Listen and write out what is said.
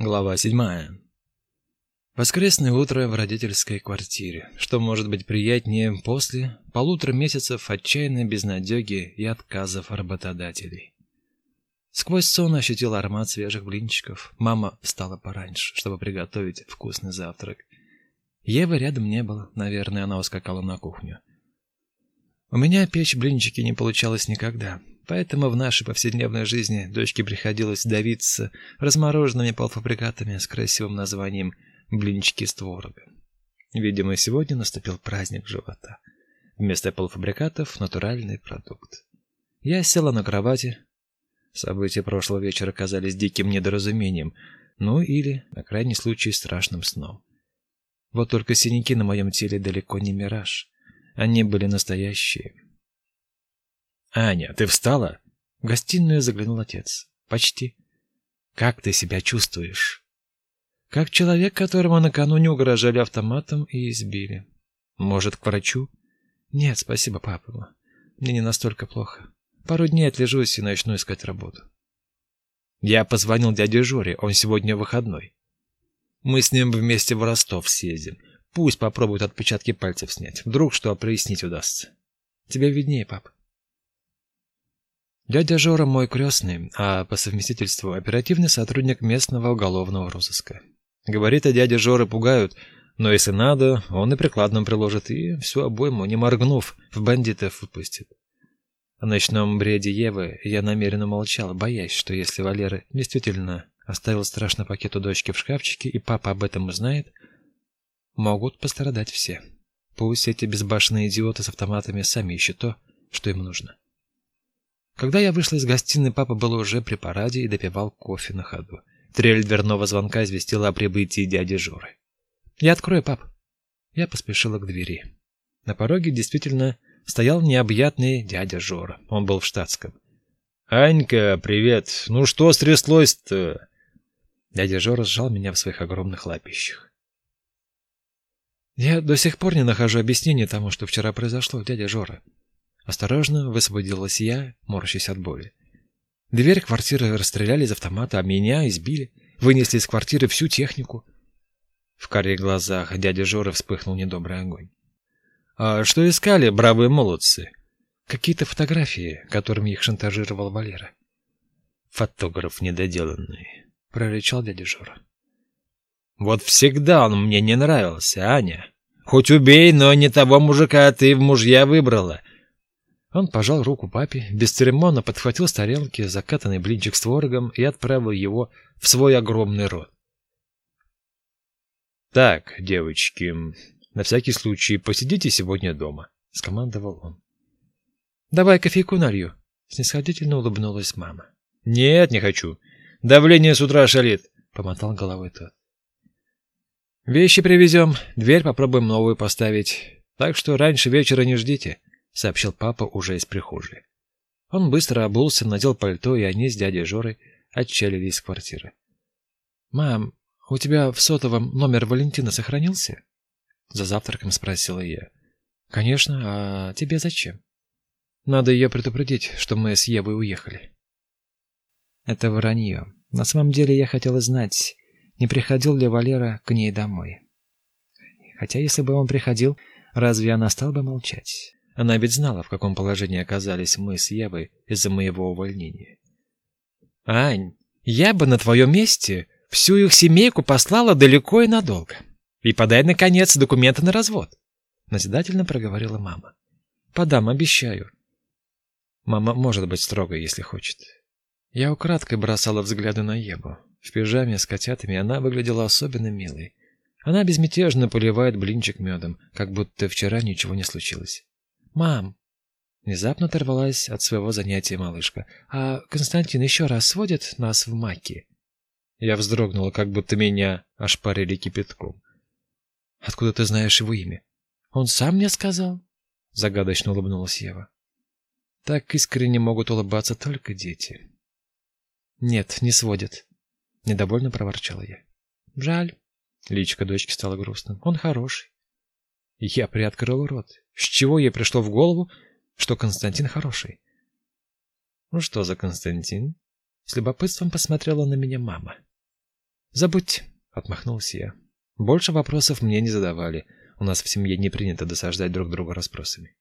Глава седьмая. Воскресное утро в родительской квартире. Что может быть приятнее после полутора месяцев отчаянной безнадеги и отказов работодателей? Сквозь сон ощутил аромат свежих блинчиков. Мама встала пораньше, чтобы приготовить вкусный завтрак. Евы рядом не было, наверное, она ускакала на кухню. У меня печь блинчики не получалось никогда. Поэтому в нашей повседневной жизни дочке приходилось давиться размороженными полуфабрикатами с красивым названием «блинчики с творогом». Видимо, сегодня наступил праздник живота. Вместо полуфабрикатов – натуральный продукт. Я села на кровати. События прошлого вечера казались диким недоразумением, ну или, на крайний случай, страшным сном. Вот только синяки на моем теле далеко не мираж. Они были настоящие. «Аня, ты встала?» В гостиную заглянул отец. «Почти». «Как ты себя чувствуешь?» «Как человек, которому накануне угрожали автоматом и избили». «Может, к врачу?» «Нет, спасибо, папа. Мне не настолько плохо. Пару дней отлежусь и начну искать работу». «Я позвонил дяде Жоре, он сегодня выходной. Мы с ним вместе в Ростов съездим. Пусть попробует отпечатки пальцев снять. Вдруг что прояснить удастся. Тебе виднее, пап. Дядя Жора мой крестный, а по совместительству оперативный сотрудник местного уголовного розыска. Говорит, а дядя Жоры пугают, но если надо, он и прикладным приложит, и всю обойму, не моргнув, в бандитов выпустит. О ночном бреде Евы я намеренно молчал, боясь, что если Валера действительно оставил страшный пакет у дочки в шкафчике, и папа об этом узнает, могут пострадать все. Пусть эти безбашенные идиоты с автоматами сами ищут то, что им нужно. Когда я вышла из гостиной, папа был уже при параде и допивал кофе на ходу. Трель дверного звонка известила о прибытии дяди Жоры. «Я открою, пап». Я поспешила к двери. На пороге действительно стоял необъятный дядя Жора. Он был в штатском. «Анька, привет! Ну что стряслось-то?» Дядя Жора сжал меня в своих огромных лапищах. «Я до сих пор не нахожу объяснения тому, что вчера произошло, дядя Жора», Осторожно высвободилась я, морщась от боли. Дверь квартиры расстреляли из автомата, а меня избили, вынесли из квартиры всю технику. В карих глазах дяди Жоры вспыхнул недобрый огонь. А что искали бравые молодцы? Какие-то фотографии, которыми их шантажировал Валера. Фотограф недоделанный, прорычал дядя Жора. Вот всегда он мне не нравился, Аня. Хоть убей, но не того мужика ты в мужья выбрала. Он пожал руку папе, бесцеремонно подхватил с тарелки закатанный блинчик с творогом и отправил его в свой огромный рот. «Так, девочки, на всякий случай посидите сегодня дома», — скомандовал он. «Давай кофейку налью», — снисходительно улыбнулась мама. «Нет, не хочу. Давление с утра шалит», — помотал головой тот. «Вещи привезем, дверь попробуем новую поставить, так что раньше вечера не ждите», сообщил папа уже из прихожей. Он быстро обулся, надел пальто, и они с дядей Жорой отчалили из квартиры. «Мам, у тебя в сотовом номер Валентина сохранился?» За завтраком спросила я. «Конечно, а тебе зачем?» «Надо ее предупредить, что мы с Евой уехали». Это вранье. На самом деле я хотела знать, не приходил ли Валера к ней домой. Хотя если бы он приходил, разве она стала бы молчать? Она ведь знала, в каком положении оказались мы с Евой из-за моего увольнения. «Ань, я бы на твоем месте всю их семейку послала далеко и надолго. И подай, наконец, документы на развод», — назидательно проговорила мама. «Подам, обещаю». Мама может быть строгой, если хочет. Я украдкой бросала взгляды на Еву. В пижаме с котятами она выглядела особенно милой. Она безмятежно поливает блинчик медом, как будто вчера ничего не случилось. «Мам!» Внезапно оторвалась от своего занятия малышка. «А Константин еще раз сводит нас в маки?» Я вздрогнула, как будто меня ошпарили кипятком. «Откуда ты знаешь его имя?» «Он сам мне сказал?» Загадочно улыбнулась Ева. Так искренне могут улыбаться только дети. «Нет, не сводит», — недовольно проворчала я. «Жаль». Личка дочки стала грустным. «Он хороший». Я приоткрыл рот. С чего ей пришло в голову, что Константин хороший? Ну что за Константин? С любопытством посмотрела на меня мама. Забудьте, отмахнулся я. Больше вопросов мне не задавали. У нас в семье не принято досаждать друг друга расспросами.